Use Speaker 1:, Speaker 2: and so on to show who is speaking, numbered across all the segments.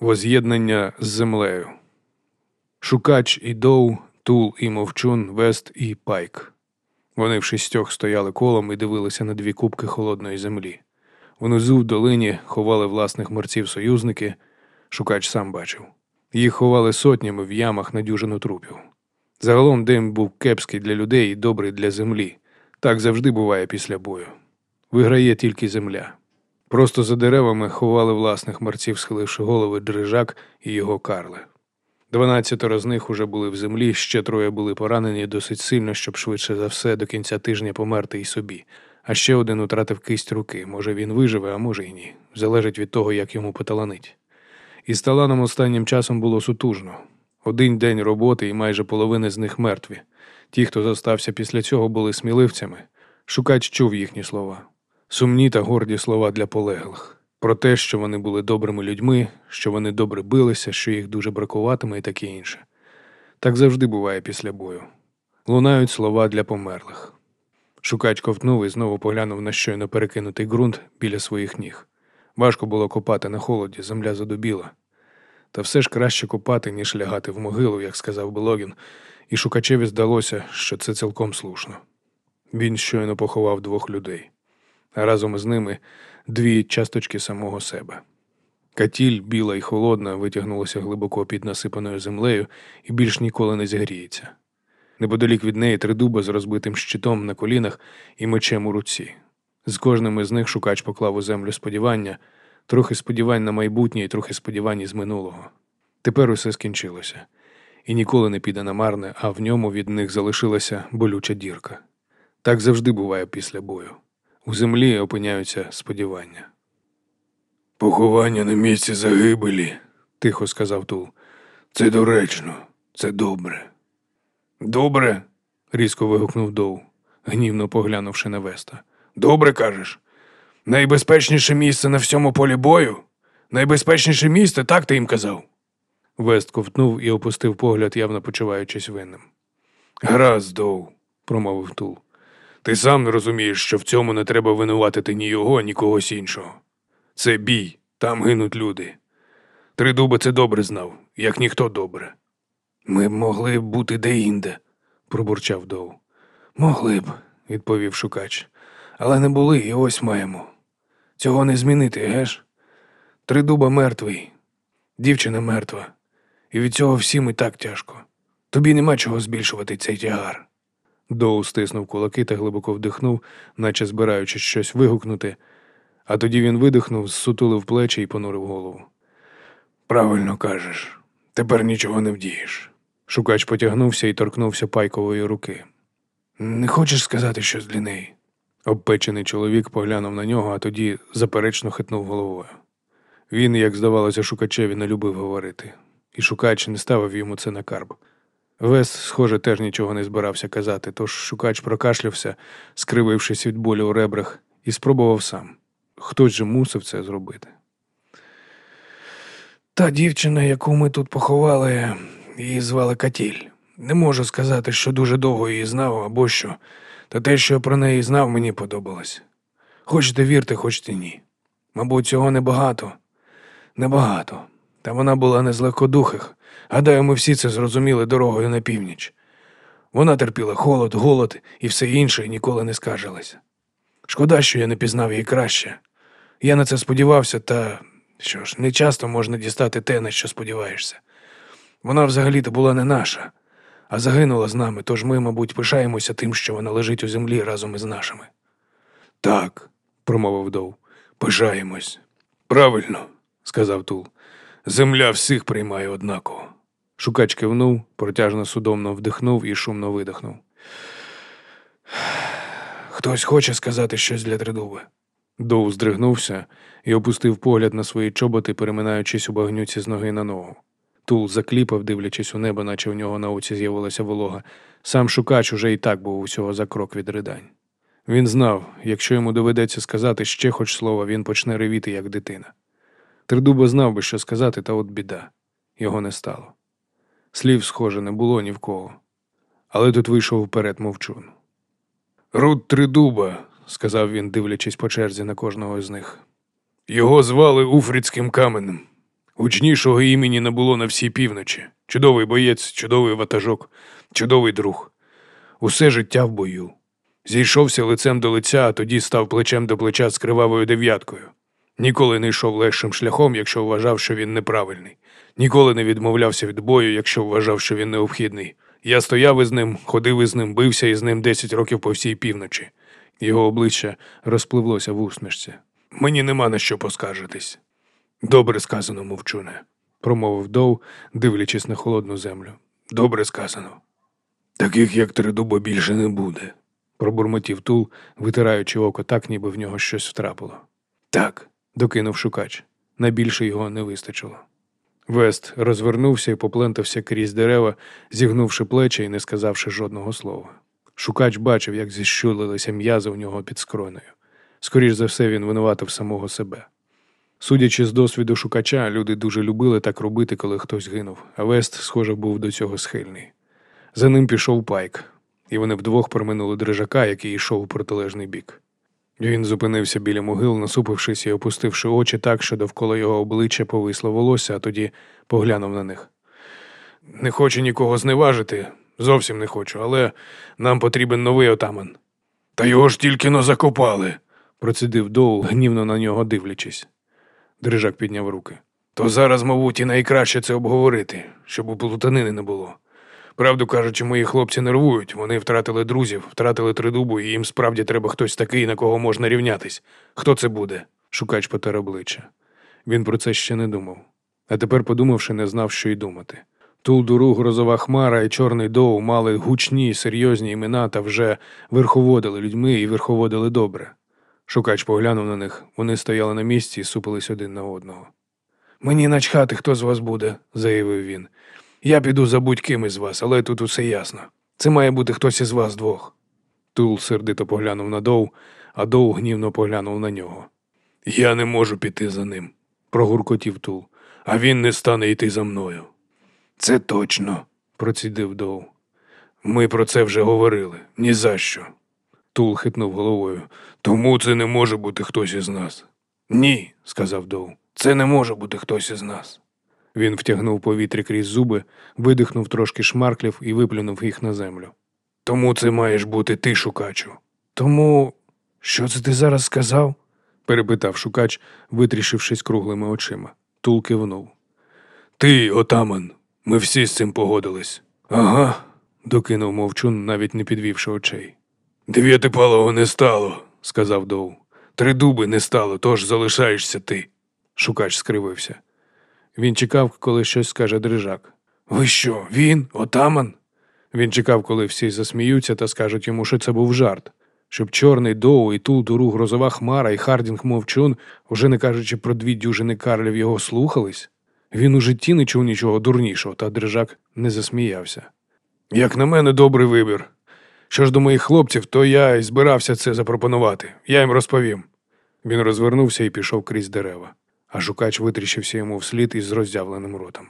Speaker 1: Воз'єднання з землею. Шукач і Доу, Тул і Мовчун, Вест і Пайк. Вони в шістьох стояли колом і дивилися на дві кубки холодної землі. Внизу в долині ховали власних мерців союзники, шукач сам бачив. Їх ховали сотнями в ямах на дюжину трупів. Загалом дим був кепський для людей і добрий для землі. Так завжди буває після бою. Виграє тільки земля. Просто за деревами ховали власних мерців, схиливши голови Дрижак і його Карли. Дванадцятеро з них уже були в землі, ще троє були поранені досить сильно, щоб швидше за все до кінця тижня померти і собі. А ще один утратив кисть руки. Може він виживе, а може й ні. Залежить від того, як йому поталанить. Із таланом останнім часом було сутужно. Один день роботи і майже половини з них мертві. Ті, хто зостався після цього, були сміливцями. Шукач чув їхні слова. Сумні та горді слова для полеглих. Про те, що вони були добрими людьми, що вони добре билися, що їх дуже бракуватиме і таке інше. Так завжди буває після бою. Лунають слова для померлих. Шукач ковтнув і знову поглянув на щойно перекинутий ґрунт біля своїх ніг. Важко було копати на холоді, земля задубіла. Та все ж краще копати, ніж лягати в могилу, як сказав Белогін, і шукачеві здалося, що це цілком слушно. Він щойно поховав двох людей, а разом із ними дві часточки самого себе. Катіль, біла і холодна, витягнулася глибоко під насипаною землею і більш ніколи не зігріється. Неподалік від неї три дуба з розбитим щитом на колінах і мечем у руці. З кожним із них шукач поклав у землю сподівання, трохи сподівань на майбутнє і трохи сподівань із минулого. Тепер усе скінчилося, і ніколи не піде на марне, а в ньому від них залишилася болюча дірка. Так завжди буває після бою. У землі опиняються сподівання. Поховання на місці загибелі, тихо сказав Тул. Це доречно, це добре. Добре. різко вигукнув Доу, гнівно поглянувши на Веста. Добре кажеш. Найбезпечніше місце на всьому полі бою? Найбезпечніше місце, так ти їм казав. Вест ковтнув і опустив погляд, явно почуваючись винним. Гаразд, Доу, промовив Тул. Ти сам розумієш, що в цьому не треба винуватити ні його, ні когось іншого. Це бій, там гинуть люди. Тридуба це добре знав, як ніхто добре. Ми б могли б бути деінде, пробурчав Доу. Могли б, відповів шукач. Але не були, і ось маємо. Цього не змінити, геш? Тридуба мертвий, дівчина мертва, і від цього всім і так тяжко. Тобі нема чого збільшувати цей тягар. Доу стиснув кулаки та глибоко вдихнув, наче збираючись щось вигукнути, а тоді він видихнув, зсутулив плечі і понурив голову. Правильно кажеш, тепер нічого не вдієш. Шукач потягнувся і торкнувся пайкової руки. Не хочеш сказати щось для неї? Обпечений чоловік поглянув на нього, а тоді заперечно хитнув головою. Він, як здавалося, шукачеві не любив говорити, і шукач не ставив йому це на карб. Вес, схоже, теж нічого не збирався казати, тож шукач прокашлявся, скривившись від болю у ребрах, і спробував сам. Хтось же мусив це зробити. Та дівчина, яку ми тут поховали, її звали Катіль. Не можу сказати, що дуже довго її знав або що, та те, що про неї знав, мені подобалось. Хочете вірте, хочете ні. Мабуть, цього небагато. Небагато. Та вона була не з легкодухих. Гадаю, ми всі це зрозуміли дорогою на північ. Вона терпіла холод, голод і все інше і ніколи не скаржилася. Шкода, що я не пізнав її краще. Я на це сподівався, та що ж, не часто можна дістати те, на що сподіваєшся. Вона взагалі-то була не наша, а загинула з нами, тож ми, мабуть, пишаємося тим, що вона лежить у землі разом із нашими. Так, промовив Дов, пишаємось. Правильно, сказав Тул. Земля всіх приймає однаково. Шукач кивнув, протяжно судомно вдихнув і шумно видихнув. Хтось хоче сказати щось для тридуби. Доу здригнувся і опустив погляд на свої чоботи, переминаючись у багнюці з ноги на ногу. Тул закліпав, дивлячись у небо, наче в нього на оці з'явилася волога. Сам шукач уже і так був усього за крок від ридань. Він знав, якщо йому доведеться сказати ще хоч слово, він почне ревіти, як дитина. Тридуба знав би, що сказати, та от біда. Його не стало. Слів, схоже, не було ні в кого. Але тут вийшов вперед мовчун. Рут Тридуба, сказав він, дивлячись по черзі на кожного з них. Його звали Уфрицьким каменем. Гучнішого імені не було на всій півночі. Чудовий боєць, чудовий ватажок, чудовий друг. Усе життя в бою. Зійшовся лицем до лиця, а тоді став плечем до плеча з кривавою дев'яткою. Ніколи не йшов легшим шляхом, якщо вважав, що він неправильний. Ніколи не відмовлявся від бою, якщо вважав, що він необхідний. Я стояв із ним, ходив із ним, бився із ним десять років по всій півночі. Його обличчя розпливлося в усмішці. Мені нема на що поскаржитись. Добре сказано, мовчуне, промовив Доу, дивлячись на холодну землю. Добре сказано. Таких, як Тридуба, більше не буде, пробурмотів Тул, витираючи око так, ніби в нього щось втрапило. Так, докинув шукач. На більше його не вистачило. Вест розвернувся і поплентався крізь дерева, зігнувши плечі і не сказавши жодного слова. Шукач бачив, як зіщулилися м'язи у нього під скронею. Скоріш за все, він винуватив самого себе. Судячи з досвіду шукача, люди дуже любили так робити, коли хтось гинув, а Вест, схоже, був до цього схильний. За ним пішов пайк, і вони вдвох проминули дрижака, який йшов у протилежний бік. Він зупинився біля могил, насупившись і опустивши очі так, що довкола його обличчя повисло волосся, а тоді поглянув на них. Не хочу нікого зневажити, зовсім не хочу, але нам потрібен новий отаман. Та його ж тільки но закопали, процідив Доул, гнівно на нього дивлячись. Дрижак підняв руки. То зараз, мабуть, і найкраще це обговорити, щоб у плутанини не було. Правду кажучи, мої хлопці нервують. Вони втратили друзів, втратили тридубу, і їм справді треба хтось такий, на кого можна рівнятись. Хто це буде? Шукач потер обличчя. Він про це ще не думав. А тепер, подумавши, не знав, що й думати. Тулдуру, грозова хмара і чорний доу мали гучні, серйозні імена та вже верховодили людьми і верховодили добре. Шукач поглянув на них, вони стояли на місці і супились один на одного. Мені начхати, хто з вас буде, заявив він. Я піду за будь-ким із вас, але тут усе ясно. Це має бути хтось із вас двох. Тул сердито поглянув на Доу, а Доу гнівно поглянув на нього. Я не можу піти за ним, прогуркотів Тул, а він не стане йти за мною. Це точно, процідив Доу. Ми про це вже говорили. Ні за що. Тул хитнув головою. Тому це не може бути хтось із нас. Ні, сказав Доу. Це не може бути хтось із нас. Він втягнув повітря крізь зуби, видихнув трошки шмарклів і виплюнув їх на землю. Тому це маєш бути ти, шукачу. Тому, що це ти зараз сказав? перепитав шукач, витрішившись круглими очима. Тул кивнув. Ти, отаман, ми всі з цим погодились. Ага, докинув мовчун, навіть не підвівши очей. Дев'ятипалого не стало, сказав Доу. Три дуби не стало, тож залишаєшся ти. Шукач скривився. Він чекав, коли щось скаже дрижак. Ви що, він, отаман? Він чекав, коли всі засміються та скажуть йому, що це був жарт, щоб Чорний Доу і Тул Дуру Грозова Хмара і Хардінг мовчун, уже не кажучи про дві дюжини карлів, його слухались. Він у житті не чув нічого дурнішого, та дрижак не засміявся. Як на мене, добрий вибір. Що ж до моїх хлопців, то я й збирався це запропонувати. Я їм розповім. Він розвернувся і пішов крізь дерева, а шукач витріщився йому вслід із роззявленим ротом.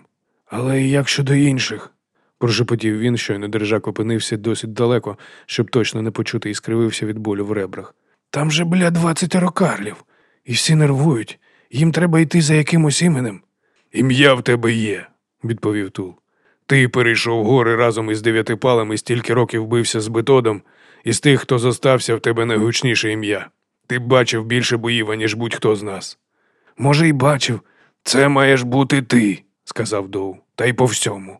Speaker 1: Але як щодо інших? прошепотів він, щойно держак опинився досить далеко, щоб точно не почути і скривився від болю в ребрах. Там же, бля, двадцятеро карлів, і всі нервують. Їм треба йти за якимось іменем. Ім'я в тебе є, відповів Тул. Ти перейшов гори разом із дев'ятипалем і стільки років бився з бетодом, і з тих, хто зостався, в тебе найгучніше ім'я. Ти бачив більше боїв, ніж будь-хто з нас. Може, й бачив. Це маєш бути ти, сказав Доу, та й по всьому.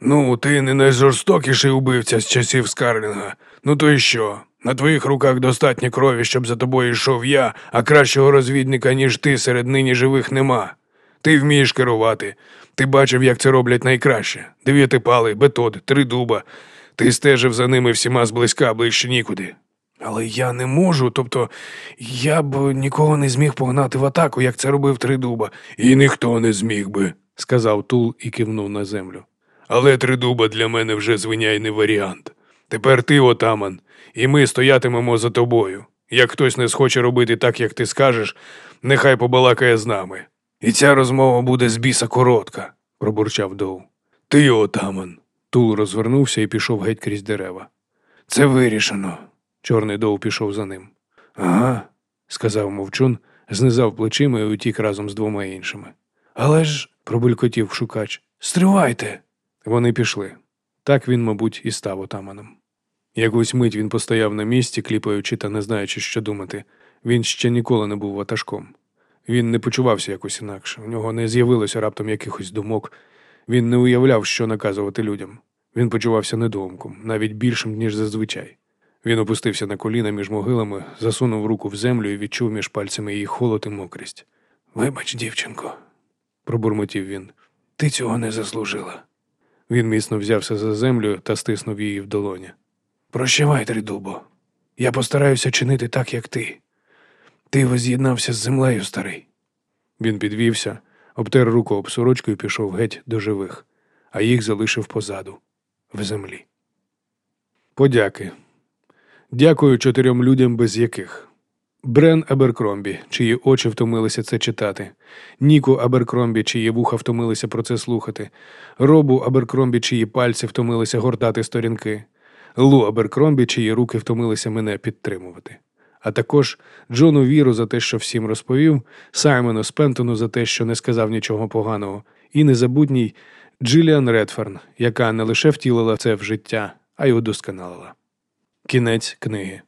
Speaker 1: Ну, ти не найжорстокіший убивця з часів Скарлінга. Ну то й що? На твоїх руках достатньо крові, щоб за тобою йшов я, а кращого розвідника, ніж ти, серед нині живих нема. Ти вмієш керувати. Ти бачив, як це роблять найкраще. Дев'ятипалий, бетод, три дуба. Ти стежив за ними всіма зблизька, ближче нікуди. Але я не можу, тобто я б нікого не зміг погнати в атаку, як це робив Тридуба. І ніхто не зміг би, сказав Тул і кивнув на землю. Але Тридуба для мене вже звиняйний варіант. Тепер ти, отаман, і ми стоятимемо за тобою. Як хтось не схоче робити так, як ти скажеш, нехай побалакає з нами. І ця розмова буде з біса коротка, пробурчав Доу. Ти, отаман. Тул розвернувся і пішов геть крізь дерева. Це вирішено. Чорний Доу пішов за ним. Ага, сказав мовчун, знизав плечима і утік разом з двома іншими. Але ж, пробулькотів шукач. Стривайте. Вони пішли. Так він, мабуть, і став отаманом. Якусь мить він постояв на місці, кліпаючи та не знаючи, що думати. Він ще ніколи не був ватажком. Він не почувався якось інакше. У нього не з'явилося раптом якихось думок. Він не уявляв, що наказувати людям. Він почувався недоумком, навіть більшим, ніж зазвичай. Він опустився на коліна між могилами, засунув руку в землю і відчув між пальцями її холод і мокрість. Вибач, дівчинко, пробурмотів він. Ти цього не заслужила. Він міцно взявся за землю та стиснув її в долоні. Прощавай, Тридубо. Я постараюся чинити так, як ти. Ти воз'єднався з землею, старий. Він підвівся, обтер руку об сорочку і пішов геть до живих, а їх залишив позаду, в землі. Подяки. Дякую чотирьом людям, без яких. Брен Аберкромбі, чиї очі втомилися це читати, Ніку Аберкромбі, чиї вуха втомилися про це слухати, Робу Аберкромбі, чиї пальці втомилися гортати сторінки, Лу Аберкромбі, чиї руки втомилися мене підтримувати. А також Джону Віру за те, що всім розповів, Саймону Спентону за те, що не сказав нічого поганого, і незабутній Джиліан Редферн, яка не лише втілила це в життя, а й удосконалила. Кінець книги.